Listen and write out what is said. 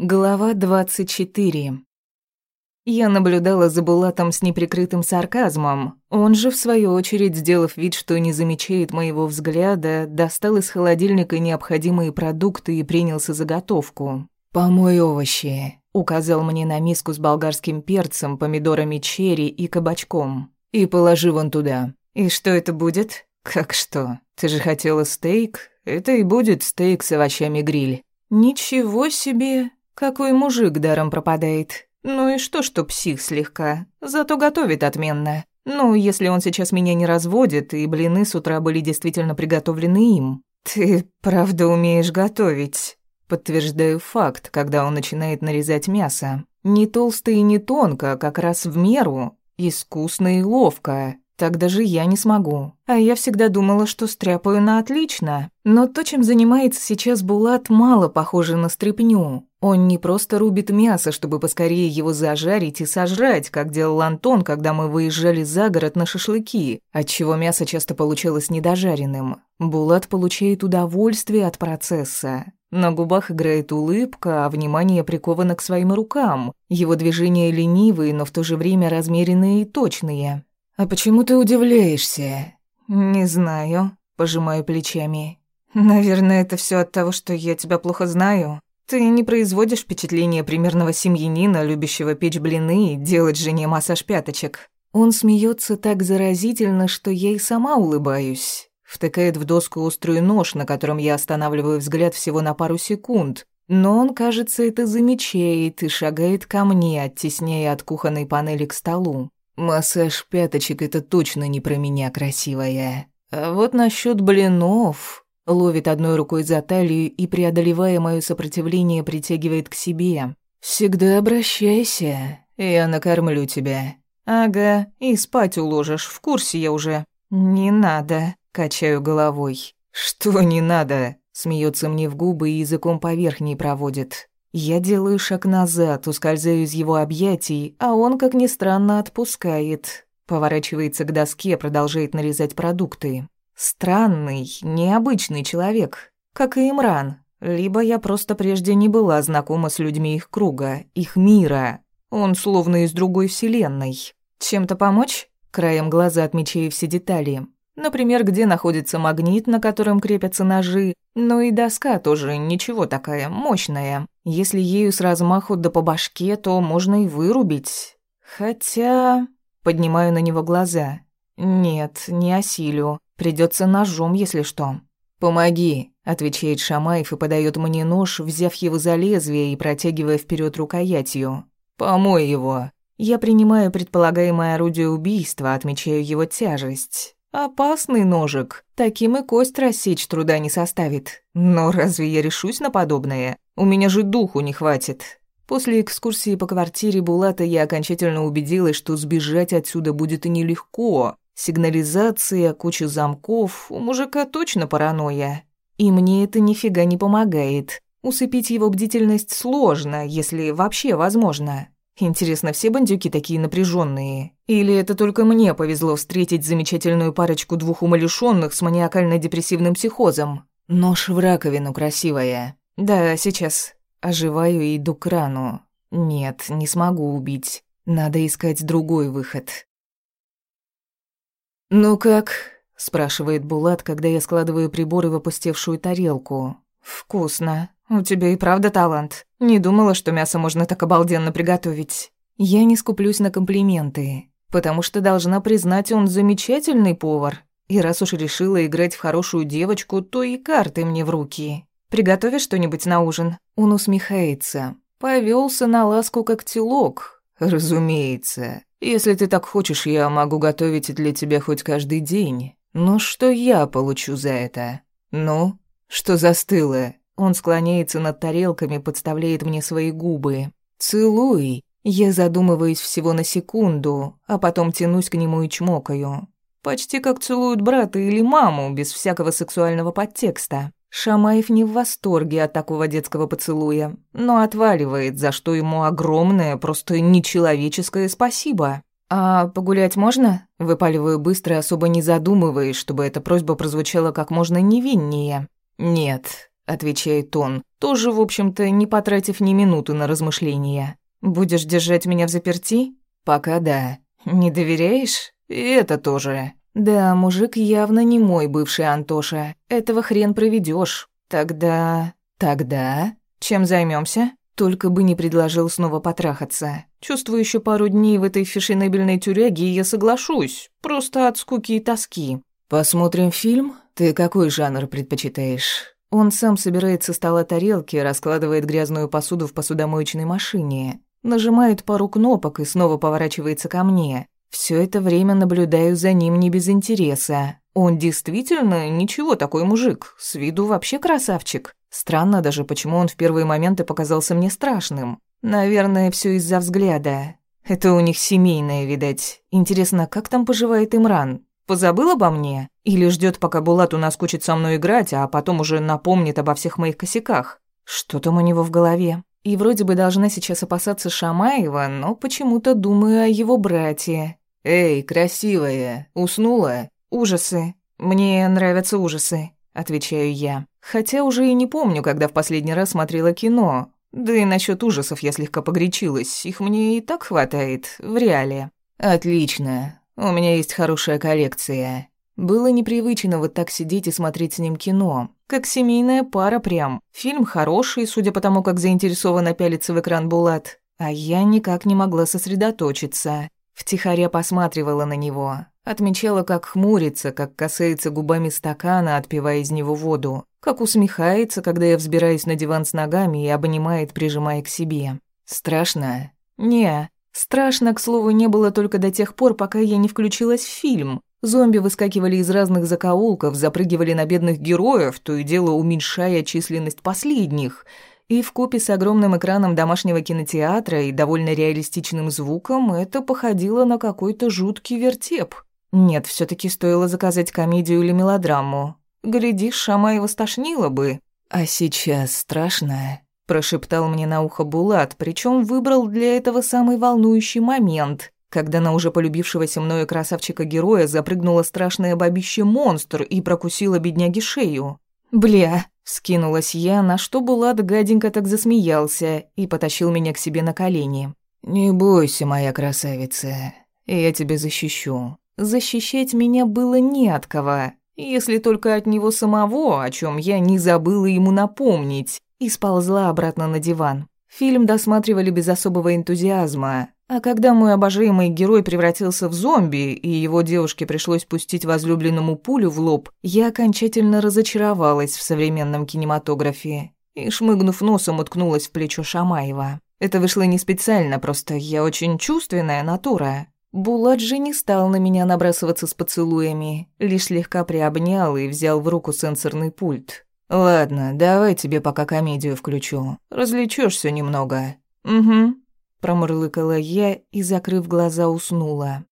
Глава 24. Я наблюдала за Булатом с неприкрытым сарказмом. Он же, в свою очередь, сделав вид, что не замечает моего взгляда, достал из холодильника необходимые продукты и принялся за готовку. «Помой овощи», — указал мне на миску с болгарским перцем, помидорами черри и кабачком. «И положи вон туда». «И что это будет?» «Как что? Ты же хотела стейк? Это и будет стейк с овощами гриль». «Ничего себе! Какой мужик даром пропадает. Ну и что, что псих слегка. Зато готовит отменно. Ну, если он сейчас меня не разводит, и блины с утра были действительно приготовлены им. Ты правда умеешь готовить. Подтверждаю факт, когда он начинает нарезать мясо. Не толсто и не тонко, а как раз в меру. Искусно и ловко. Так даже я не смогу. А я всегда думала, что стряпаю на отлично. Но то, чем занимается сейчас Булат, мало похоже на стряпню. Он не просто рубит мясо, чтобы поскорее его зажарить и сожрать, как делал Антон, когда мы выезжали за город на шашлыки, отчего мясо часто получалось недожаренным. Булат получает удовольствие от процесса. На губах играет улыбка, а внимание приковано к своим рукам. Его движения ленивые, но в то же время размеренные и точные. «А почему ты удивляешься?» «Не знаю», — пожимаю плечами. «Наверное, это все от того, что я тебя плохо знаю. Ты не производишь впечатления примерного семьянина, любящего печь блины и делать жене массаж пяточек». Он смеется так заразительно, что я и сама улыбаюсь. Втыкает в доску острый нож, на котором я останавливаю взгляд всего на пару секунд. Но он, кажется, это замечает и шагает ко мне, оттесняя от кухонной панели к столу. Массаж пяточек — это точно не про меня, красивая. А вот насчет блинов... Ловит одной рукой за талию и, преодолевая мое сопротивление, притягивает к себе. «Всегда обращайся, я накормлю тебя». «Ага, и спать уложишь, в курсе я уже». «Не надо», — качаю головой. «Что не надо?» — смеется мне в губы и языком поверх ней проводит. Я делаю шаг назад, ускользаю из его объятий, а он, как ни странно, отпускает. Поворачивается к доске, продолжает нарезать продукты. Странный, необычный человек, как и Имран. Либо я просто прежде не была знакома с людьми их круга, их мира. Он словно из другой вселенной. Чем-то помочь? Краем глаза отмечаю все детали. Например, где находится магнит, на котором крепятся ножи. Ну и доска тоже ничего такая, мощная. Если ею с размаху да по башке, то можно и вырубить. Хотя... Поднимаю на него глаза. Нет, не осилю. Придется ножом, если что. «Помоги», — отвечает Шамаев и подает мне нож, взяв его за лезвие и протягивая вперед рукоятью. «Помой его». Я принимаю предполагаемое орудие убийства, отмечаю его тяжесть. Опасный ножик. Таким и кость рассечь труда не составит. Но разве я решусь на подобное? У меня же духу не хватит. После экскурсии по квартире Булата я окончательно убедилась, что сбежать отсюда будет и нелегко. Сигнализация, куча замков, у мужика точно паранойя. И мне это нифига не помогает. Усыпить его бдительность сложно, если вообще возможно. Интересно, все бандюки такие напряженные? Или это только мне повезло встретить замечательную парочку двух умалишенных с маниакально-депрессивным психозом? Нож в раковину красивая. Да, сейчас. Оживаю и иду к рану. Нет, не смогу убить. Надо искать другой выход. «Ну как?» – спрашивает Булат, когда я складываю приборы в опустевшую тарелку. «Вкусно. У тебя и правда талант. Не думала, что мясо можно так обалденно приготовить. Я не скуплюсь на комплименты, потому что должна признать, он замечательный повар. И раз уж решила играть в хорошую девочку, то и карты мне в руки. Приготовишь что-нибудь на ужин?» Он усмехается. Повелся на ласку, как телок. «Разумеется. Если ты так хочешь, я могу готовить для тебя хоть каждый день. Но что я получу за это? Ну, что застыло?» Он склоняется над тарелками, подставляет мне свои губы. «Целуй!» Я задумываюсь всего на секунду, а потом тянусь к нему и чмокаю. Почти как целуют брата или маму, без всякого сексуального подтекста. Шамаев не в восторге от такого детского поцелуя, но отваливает, за что ему огромное, просто нечеловеческое спасибо. «А погулять можно?» Выпаливаю быстро, особо не задумываясь, чтобы эта просьба прозвучала как можно невиннее. «Нет, — отвечает он, тоже, в общем-то, не потратив ни минуты на размышления. «Будешь держать меня в заперти?» «Пока да. Не доверяешь?» «И это тоже». «Да, мужик явно не мой бывший Антоша. Этого хрен проведешь. Тогда... Тогда... Чем займемся? Только бы не предложил снова потрахаться. Чувствую еще пару дней в этой фешенебельной тюряге, и я соглашусь. Просто от скуки и тоски. Посмотрим фильм? Ты какой жанр предпочитаешь? Он сам собирает со стола тарелки, раскладывает грязную посуду в посудомоечной машине, нажимает пару кнопок и снова поворачивается ко мне. Все это время наблюдаю за ним не без интереса. Он действительно ничего такой мужик, с виду вообще красавчик. Странно даже, почему он в первые моменты показался мне страшным. Наверное, все из-за взгляда. Это у них семейное, видать. Интересно, как там поживает Имран? Позабыл обо мне? Или ждет, пока Булат у нас кучит со мной играть, а потом уже напомнит обо всех моих косяках? Что там у него в голове? И вроде бы должна сейчас опасаться Шамаева, но почему-то думаю о его брате. «Эй, красивая, уснула?» «Ужасы. Мне нравятся ужасы», — отвечаю я. Хотя уже и не помню, когда в последний раз смотрела кино. Да и насчет ужасов я слегка погорячилась. Их мне и так хватает, в реале. «Отлично. У меня есть хорошая коллекция». Было непривычно вот так сидеть и смотреть с ним кино. Как семейная пара прям. Фильм хороший, судя по тому, как заинтересованно пялится в экран Булат. А я никак не могла сосредоточиться. Втихаря посматривала на него, отмечала, как хмурится, как касается губами стакана, отпивая из него воду, как усмехается, когда я взбираюсь на диван с ногами и обнимает, прижимая к себе. Страшно? Не, страшно, к слову, не было только до тех пор, пока я не включилась в фильм. Зомби выскакивали из разных закоулков, запрыгивали на бедных героев, то и дело уменьшая численность последних — и в купе с огромным экраном домашнего кинотеатра и довольно реалистичным звуком это походило на какой-то жуткий вертеп. Нет, все таки стоило заказать комедию или мелодраму. Глядишь, Шамаева стошнило бы. А сейчас страшно, прошептал мне на ухо Булат, причем выбрал для этого самый волнующий момент, когда на уже полюбившегося мною красавчика-героя запрыгнуло страшное бабище-монстр и прокусило бедняги шею. «Бля!» — скинулась я, на что Булат гаденько так засмеялся и потащил меня к себе на колени. «Не бойся, моя красавица, я тебя защищу». Защищать меня было не от кого, если только от него самого, о чем я не забыла ему напомнить, и сползла обратно на диван. Фильм досматривали без особого энтузиазма, а когда мой обожаемый герой превратился в зомби, и его девушке пришлось пустить возлюбленному пулю в лоб, я окончательно разочаровалась в современном кинематографе и, шмыгнув носом, уткнулась в плечо Шамаева. Это вышло не специально, просто я очень чувственная натура. Булат же не стал на меня набрасываться с поцелуями, лишь слегка приобнял и взял в руку сенсорный пульт. «Ладно, давай тебе пока комедию включу. Развлечешься немного». «Угу», Промурлыкала я и, закрыв глаза, уснула.